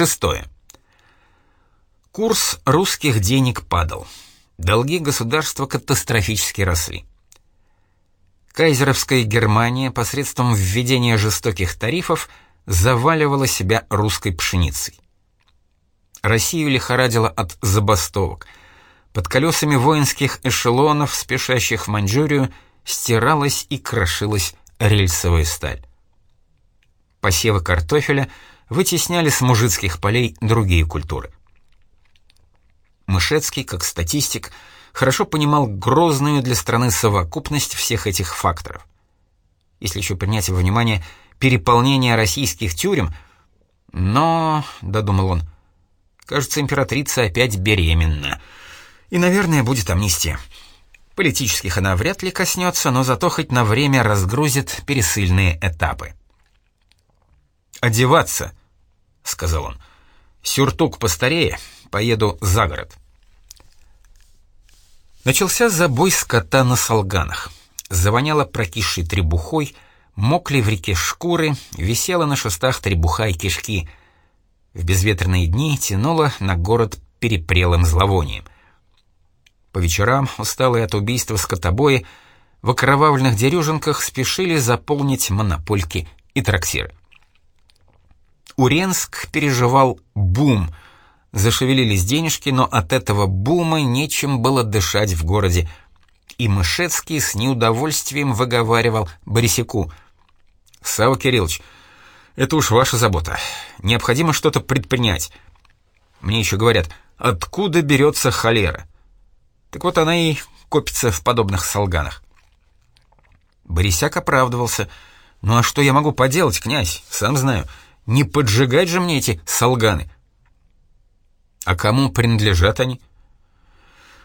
Шестое. Курс русских денег падал. Долги государства катастрофически росли. Кайзеровская Германия посредством введения жестоких тарифов заваливала себя русской пшеницей. Россию лихорадило от забастовок. Под колесами воинских эшелонов, спешащих в Маньчжурию, стиралась и крошилась рельсовая сталь. Посевы картофеля вытесняли с мужицких полей другие культуры. Мышецкий, как статистик, хорошо понимал грозную для страны совокупность всех этих факторов. Если еще принять во внимание переполнение российских тюрем, но, — додумал он, — кажется, императрица опять беременна, и, наверное, будет амнистия. Политических она вряд ли коснется, но зато хоть на время разгрузит пересыльные этапы. «Одеваться», — сказал он. «Сюртук постарее, поеду за город». Начался забой скота на солганах. Завоняло прокисшей требухой, мокли в реке шкуры, висела на шестах требуха и кишки. В безветренные дни тянуло на город перепрелым зловонием. По вечерам, усталые от убийства скотобои, в окровавленных дерюжинках спешили заполнить монопольки и трактиры. Уренск переживал бум — Зашевелились денежки, но от этого бума нечем было дышать в городе. И Мышецкий с неудовольствием выговаривал Борисяку. «Сава Кириллович, это уж ваша забота. Необходимо что-то предпринять. Мне еще говорят, откуда берется холера? Так вот она и копится в подобных солганах». Борисяк оправдывался. «Ну а что я могу поделать, князь? Сам знаю. Не поджигать же мне эти солганы». А кому принадлежат они?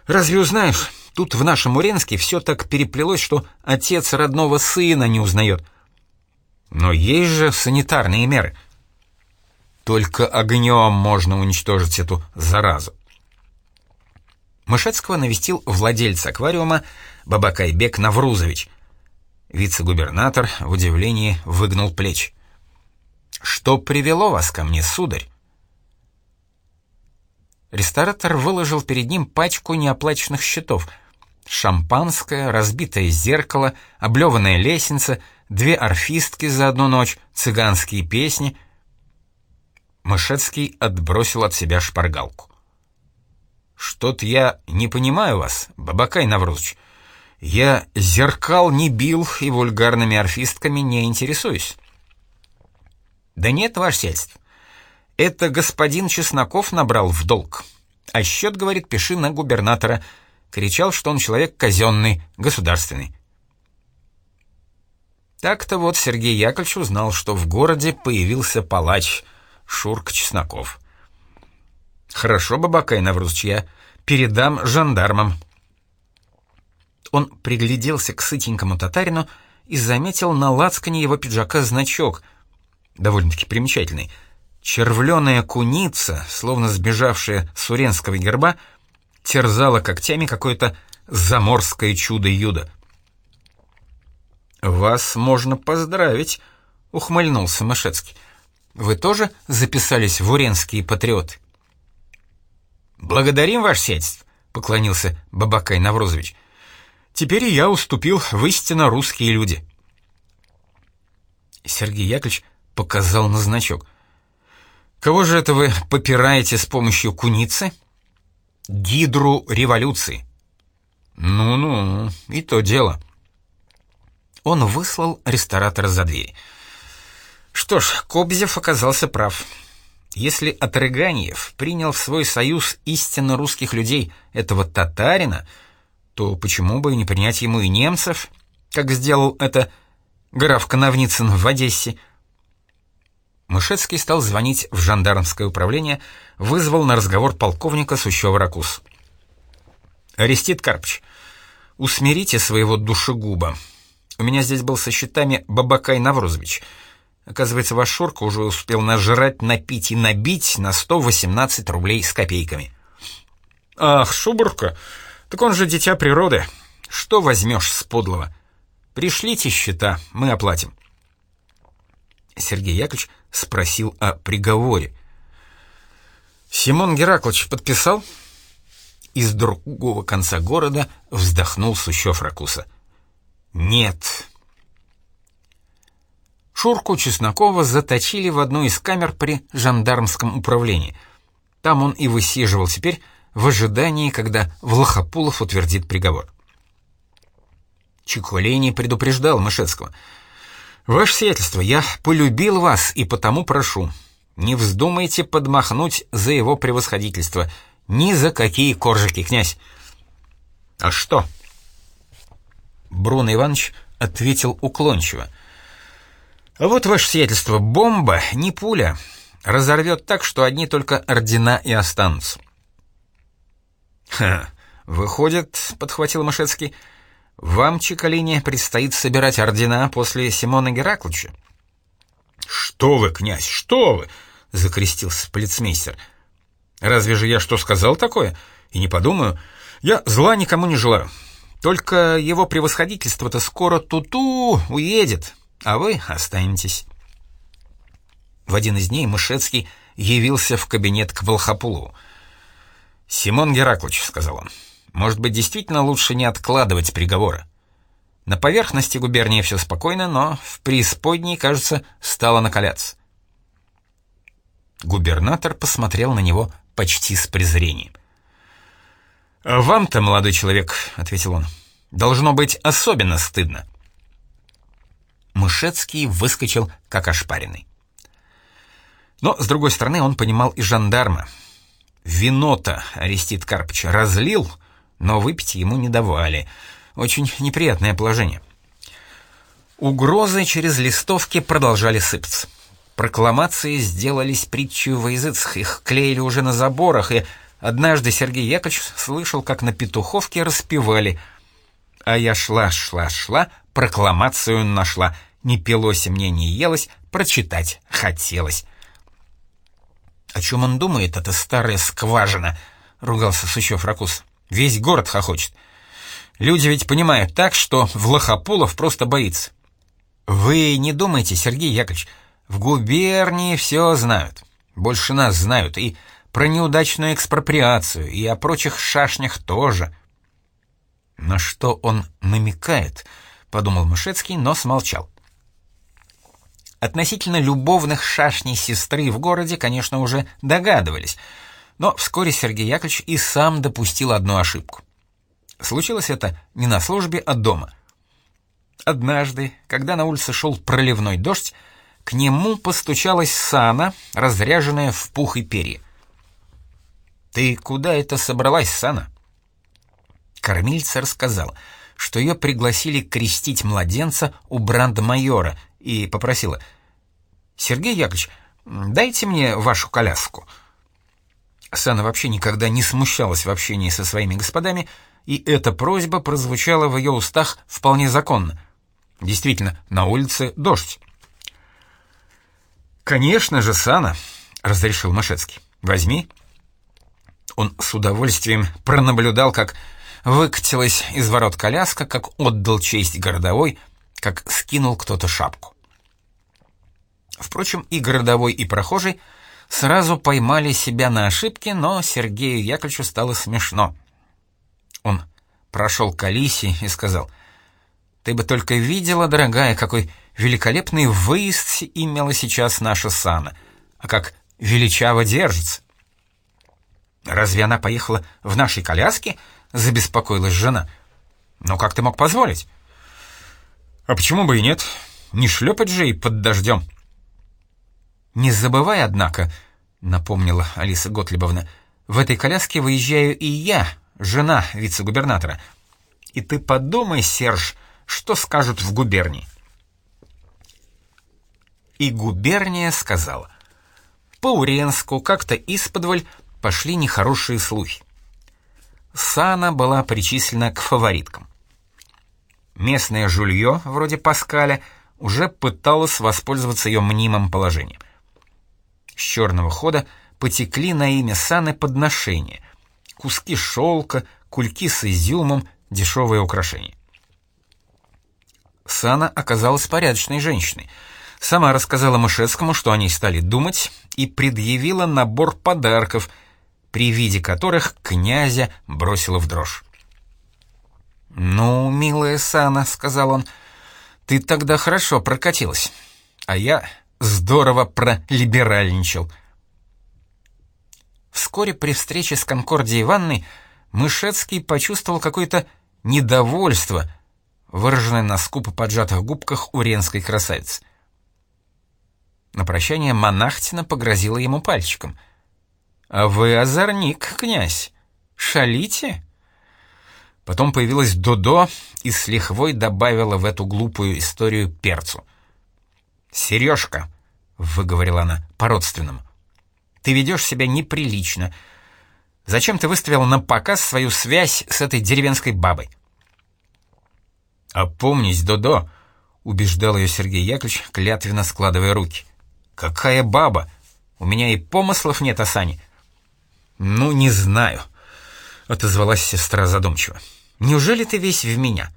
Разве узнаешь? Тут в нашем Уренске все так переплелось, что отец родного сына не узнает. Но есть же санитарные меры. Только огнем можно уничтожить эту заразу. Мышецкого навестил владельца аквариума Бабакайбек Наврузович. Вице-губернатор в удивлении выгнул плечи. «Что привело вас ко мне, сударь?» Ресторатор выложил перед ним пачку неоплаченных счетов. Шампанское, разбитое зеркало, облеванная лестница, две орфистки за одну ночь, цыганские песни. Мышецкий отбросил от себя шпаргалку. «Что-то я не понимаю вас, Бабакай Наврузович. Я зеркал не бил и вульгарными орфистками не интересуюсь». «Да нет, ваше сельство. Это господин Чесноков набрал в долг. А счет, говорит, пиши на губернатора. Кричал, что он человек казенный, государственный. Так-то вот Сергей Яковлевич узнал, что в городе появился палач Шурка Чесноков. «Хорошо, Бабакай Наврузыч, я передам жандармам». Он пригляделся к сытенькому татарину и заметил на лацкане его пиджака значок, довольно-таки примечательный — Червленая куница, словно сбежавшая с уренского герба, терзала когтями какое-то заморское чудо-юдо. «Вас можно поздравить», — ухмыльнулся Мышецкий. «Вы тоже записались в уренские патриоты?» «Благодарим, ваше сельство», — поклонился Бабакай Наврозович. «Теперь я уступил в истинно русские люди». Сергей Яковлевич показал на значок — Кого же это вы попираете с помощью куницы? Гидру революции. Ну-ну, и то дело. Он выслал ресторатора за дверь. Что ж, Кобзев оказался прав. Если Отрыганьев принял в свой союз истинно русских людей, этого татарина, то почему бы не принять ему и немцев, как сделал это граф Коновницын в Одессе, Мышецкий стал звонить в жандармское управление, вызвал на разговор полковника Сущева-Ракус. «Арестит Карпыч, усмирите своего душегуба. У меня здесь был со счетами Бабакай Наврузович. Оказывается, ваш Шурка уже успел нажрать, напить и набить на 118 рублей с копейками». «Ах, Шубурка, так он же дитя природы. Что возьмешь с подлого? Пришлите счета, мы оплатим». Сергей Яковлевич спросил о приговоре. Симон Гераклович подписал? Из другого конца города вздохнул Сущев Ракуса. Нет. Шурку Чеснокова заточили в одну из камер при жандармском управлении. Там он и высиживал теперь в ожидании, когда Влахопулов утвердит приговор. Чекулени предупреждал Мышецкого. «Ваше сиятельство, я полюбил вас и потому прошу, не вздумайте подмахнуть за его превосходительство. Ни за какие коржики, князь!» «А что?» Бруно Иванович ответил уклончиво. «А вот, ваше сиятельство, бомба, не пуля, разорвет так, что одни только ордена и останутся». «Ха, выходит, — подхватил Машецкий, — вам, Чекалине, предстоит собирать ордена после Симона Гераклыча». «Что вы, князь, что вы!» — закрестился полицмейстер. «Разве же я что сказал такое? И не подумаю. Я зла никому не желаю. Только его превосходительство-то скоро туту уедет, а вы останетесь». В один из дней Мышецкий явился в кабинет к Волхопулову. «Симон Гераклович», — сказал он, — «может быть, действительно лучше не откладывать приговора. На поверхности губернии все спокойно, но в преисподней, кажется, стало накаляться». Губернатор посмотрел на него почти с презрением. «А «Вам-то, молодой человек», — ответил он, — «должно быть особенно стыдно». Мышецкий выскочил, как ошпаренный. Но, с другой стороны, он понимал и жандарма — Вино-то Арестит Карпыч разлил, но выпить ему не давали. Очень неприятное положение. Угрозы через листовки продолжали сыпаться. Прокламации сделались притчью во языцах, их клеили уже на заборах, и однажды Сергей Яковлевич слышал, как на Петуховке распевали «А я шла, шла, шла, прокламацию нашла, не пилось мне, не елось, прочитать хотелось». «О чем он думает, эта старая скважина?» — ругался Сущев Ракус. «Весь город хохочет. Люди ведь понимают так, что Влахопулов просто боится». «Вы не думайте, Сергей Яковлевич, в губернии все знают. Больше нас знают и про неудачную экспроприацию, и о прочих шашнях тоже». «На что он намекает?» — подумал Мышецкий, но смолчал. Относительно любовных шашней сестры в городе, конечно, уже догадывались, но вскоре Сергей Яковлевич и сам допустил одну ошибку. Случилось это не на службе, а дома. Однажды, когда на улице шел проливной дождь, к нему постучалась Сана, разряженная в пух и перья. «Ты куда это собралась, Сана?» Кормильца рассказал, что ее пригласили крестить младенца у брандмайора и попросила «Сергей Яковлевич, дайте мне вашу коляску». Сана вообще никогда не смущалась в общении со своими господами, и эта просьба прозвучала в ее устах вполне законно. Действительно, на улице дождь. «Конечно же, Сана», — разрешил Машецкий. «Возьми». Он с удовольствием пронаблюдал, как выкатилась из ворот коляска, как отдал честь городовой, как скинул кто-то шапку. Впрочем, и городовой, и прохожий сразу поймали себя на ошибке, но Сергею Яковлевичу стало смешно. Он прошел к Алисе и сказал, «Ты бы только видела, дорогая, какой великолепный выезд имела сейчас наша Сана, а как величаво держится». «Разве она поехала в нашей коляске?» — забеспокоилась жена. «Но как ты мог позволить?» «А почему бы и нет? Не шлепать же и под дождем». «Не забывай, однако», — напомнила Алиса Готлибовна, «в этой коляске выезжаю и я, жена вице-губернатора. И ты подумай, Серж, что скажут в губернии». И губерния сказала. По Уренску как-то исподволь пошли нехорошие слухи. Сана была причислена к фавориткам. Местное жулье, вроде Паскаля, уже пыталось воспользоваться ее мнимым положением. С черного хода потекли на имя Саны подношения. Куски шелка, кульки с изюмом, дешевые украшения. Сана оказалась порядочной женщиной. Сама рассказала Мышецкому, что они стали думать, и предъявила набор подарков, при виде которых князя бросило в дрожь. «Ну, милая Сана», — сказал он, — «ты тогда хорошо прокатилась, а я здорово пролиберальничал». Вскоре при встрече с Конкордией Ивановной Мышецкий почувствовал какое-то недовольство, выраженное на скупо поджатых губках уренской красавицы. На прощание монахтина погрозила ему пальчиком. «А вы озорник, князь! Шалите?» Потом появилась Додо и с лихвой добавила в эту глупую историю перцу. «Сережка», — выговорила она по-родственному, — «ты ведешь себя неприлично. Зачем ты выставил на показ свою связь с этой деревенской бабой?» «Опомнись, Додо», — убеждал ее Сергей Яковлевич, клятвенно складывая руки. «Какая баба? У меня и помыслов нет о Сане». «Ну, не знаю», — отозвалась сестра задумчиво. Неужели ты весь в меня?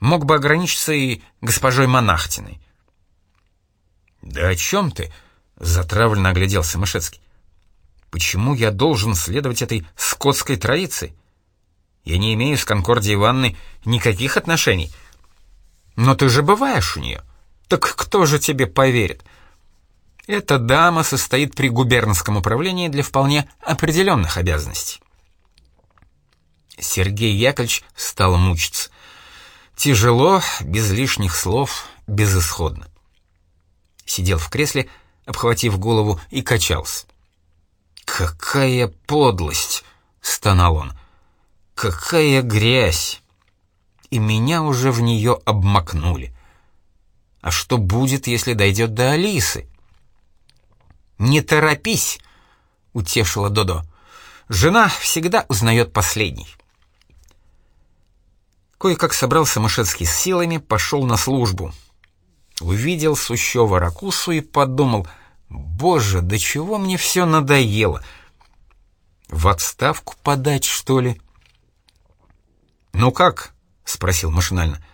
Мог бы ограничиться и госпожой Монахтиной. Да о чем ты? Затравленно огляделся Мышецкий. Почему я должен следовать этой скотской традиции? Я не имею с Конкордией Ивановной никаких отношений. Но ты же бываешь у нее. Так кто же тебе поверит? Эта дама состоит при губернском управлении для вполне определенных обязанностей. Сергей Яковлевич стал мучиться. Тяжело, без лишних слов, безысходно. Сидел в кресле, обхватив голову, и качался. «Какая подлость!» — стонал он. «Какая грязь!» И меня уже в нее обмакнули. А что будет, если дойдет до Алисы? «Не торопись!» — утешила Додо. «Жена всегда узнает последней». Кое-как собрался Мышецкий с силами, пошел на службу. Увидел Сущева Ракусу и подумал, «Боже, до чего мне все надоело! В отставку подать, что ли?» «Ну как?» — спросил машинально.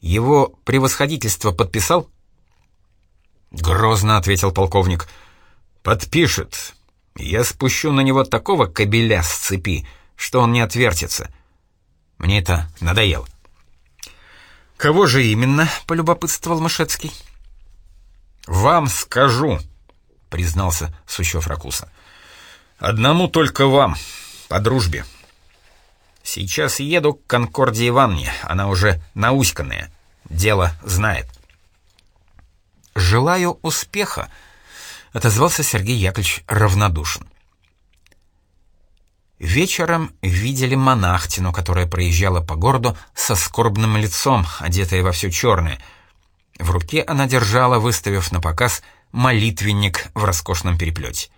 «Его превосходительство подписал?» Грозно ответил полковник. «Подпишет. Я спущу на него такого кобеля с цепи, что он не отвертится. Мне это надоело. «Кого же именно?» — полюбопытствовал Мышецкий. «Вам скажу», — признался Сущев Ракуса. «Одному только вам, по дружбе. Сейчас еду к Конкордии Ивановне, она уже науськанная, дело знает». «Желаю успеха», — отозвался Сергей Яковлевич равнодушен. Вечером видели монахтину, которая проезжала по городу со скорбным лицом, одетая во все черное. В руке она держала, выставив на показ, молитвенник в роскошном переплете.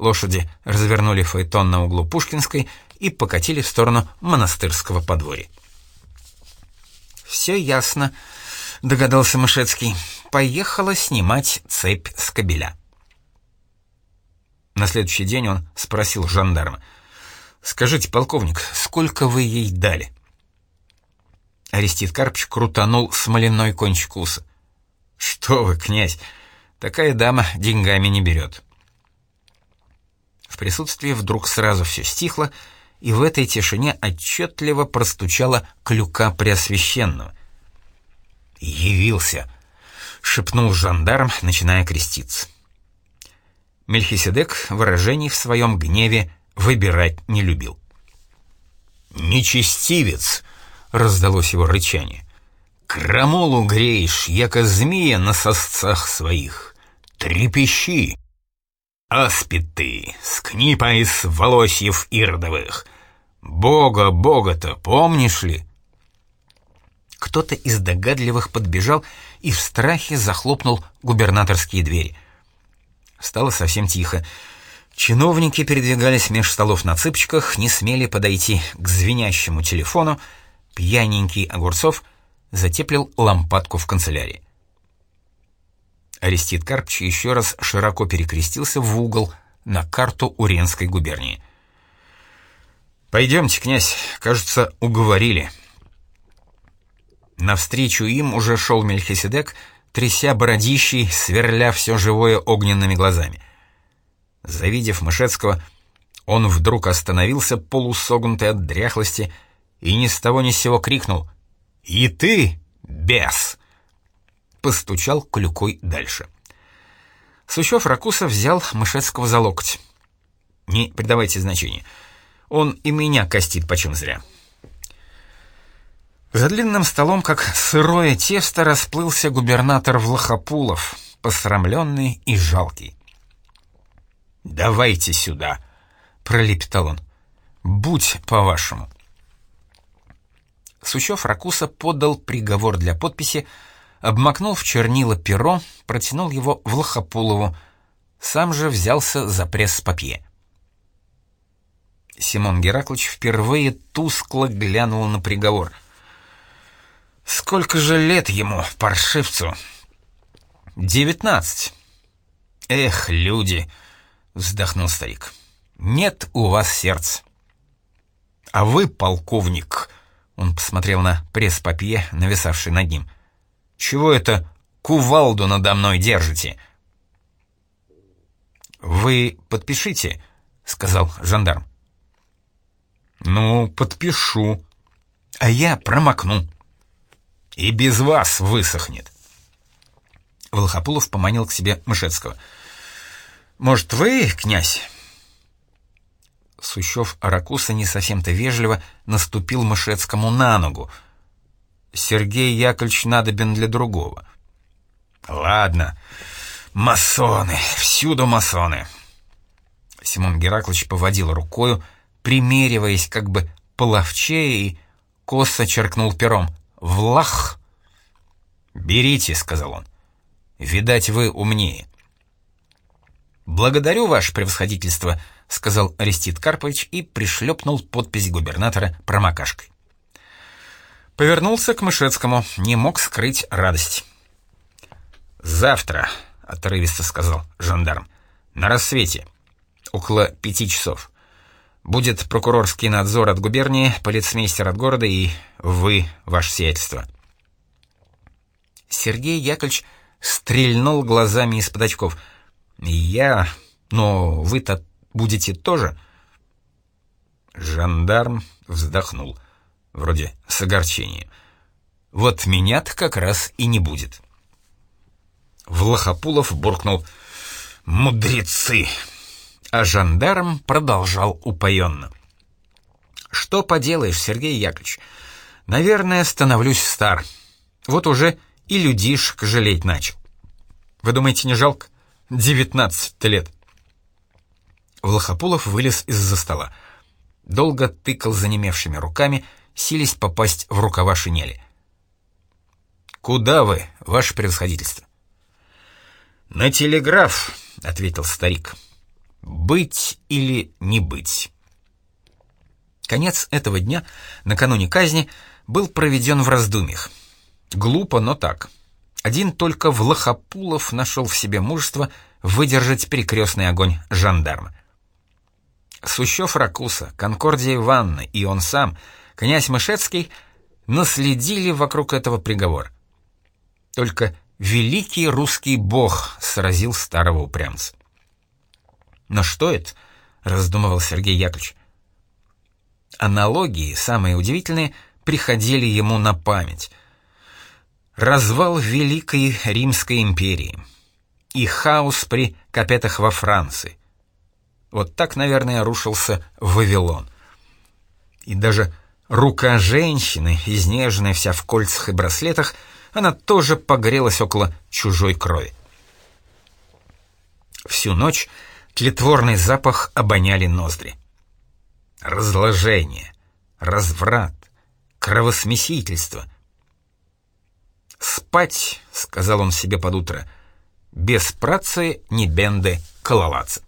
Лошади развернули фаэтон на углу Пушкинской и покатили в сторону монастырского подворья. «Все ясно», — догадался Мышецкий. «Поехала снимать цепь с кабеля». На следующий день он спросил жандарма — «Скажите, полковник, сколько вы ей дали?» Арестит Карпч крутанул смоляной кончик уса. «Что вы, князь, такая дама деньгами не берет». В присутствии вдруг сразу все стихло, и в этой тишине отчетливо простучала клюка Преосвященного. «Явился!» — шепнул жандарм, начиная креститься. Мельхиседек выражений в своем гневе выбирать не любил. «Нечестивец!» — раздалось его рычание. «Крамолу греешь, яко змея на сосцах своих! Трепещи! Аспид ты, скнипа из волосьев ирдовых! Бога, Бога-то помнишь ли?» Кто-то из догадливых подбежал и в страхе захлопнул губернаторские двери. Стало совсем тихо. Чиновники передвигались меж столов на цыпочках, не смели подойти к звенящему телефону. Пьяненький Огурцов затеплил лампадку в канцелярии. Арестит Карпч еще раз широко перекрестился в угол на карту Уренской губернии. «Пойдемте, князь, кажется, уговорили». Навстречу им уже шел Мельхиседек, тряся бородищей, сверля все живое огненными глазами — Завидев Мышецкого, Он вдруг остановился, полусогнутый от дряхлости, и ни с того ни с сего крикнул «И ты, бес!» Постучал клюкой дальше. Сущев Ракуса взял Мышецкого за локоть. «Не придавайте значения. Он и меня костит почем зря». За длинным столом, как сырое тесто, расплылся губернатор Влахопулов, посрамленный и жалкий. «Давайте сюда!» — пролепетал он. «Будь по-вашему». Сущев Ракуса подал приговор для подписи, обмакнул в чернила перо, протянул его в Лохопулову, сам же взялся за пресс-папье. Симон Гераклович впервые тускло глянул на приговор. «Сколько же лет ему, паршивцу?» «Девятнадцать». «Эх, люди!» — вздохнул старик. «Нет у вас сердца». «А вы, полковник...» — он посмотрел на пресс-папье, нависавший над ним. «Чего это кувалду надо мной держите?» «Вы подпишите», — сказал жандарм. «Ну, подпишу. А я промокну. И без вас высохнет». Волхопулов поманил к себе Мышецкого. «Может, вы, князь?» Сущев Аракуса не совсем-то вежливо наступил Мышецкому на ногу. Сергей Яковлевич надобен для другого. «Ладно, масоны, всюду масоны!» Симон Гераклович поводил рукою, примериваясь как бы половчее и косо черкнул пером. «Влах!» «Берите», — сказал он. «Видать, вы умнее». «Благодарю, ваше превосходительство», — сказал Арестит Карпович и пришлепнул подпись губернатора промокашкой. Повернулся к Мышецкому, не мог скрыть радость. «Завтра», — отрывисто сказал жандарм, — «на рассвете, около пяти часов. Будет прокурорский надзор от губернии, полицмейстер от города и вы, ваше сиятельство». Сергей Яковлевич стрельнул глазами из-под очков — «Я... Но вы-то будете тоже?» Жандарм вздохнул, вроде с огорчением. «Вот меня-то как раз и не будет». Влахопулов буркнул «Мудрецы!» А жандарм продолжал упоенно. «Что поделаешь, Сергей Яковлевич? Наверное, становлюсь стар. Вот уже и людишек жалеть начал. Вы думаете, не жалко? 19 лет. Влахопулов вылез из-за стола. Долго тыкал занемевшими руками, сились попасть в рукава шинели. «Куда вы, ваше превосходительство?» «На телеграф», — ответил старик. «Быть или не быть?» Конец этого дня, накануне казни, был проведен в раздумьях. Глупо, но так. Один только Влахопулов нашел в себе мужество выдержать перекрестный огонь жандарма. Сущев Ракуса, Конкордия Ивановна и он сам, князь Мышецкий, наследили вокруг этого приговора. Только великий русский бог сразил старого упрямца. «Но что это?» — раздумывал Сергей Яковлевич. Аналогии, самые удивительные, приходили ему на память — Развал Великой Римской империи. И хаос при капетах во Франции. Вот так, наверное, рушился Вавилон. И даже рука женщины, изнеженная вся в кольцах и браслетах, она тоже погрелась около чужой крови. Всю ночь тлетворный запах обоняли ноздри. Разложение, разврат, кровосмесительство — «Спать», — сказал он себе под утро, — «без працы не бенды коловаться».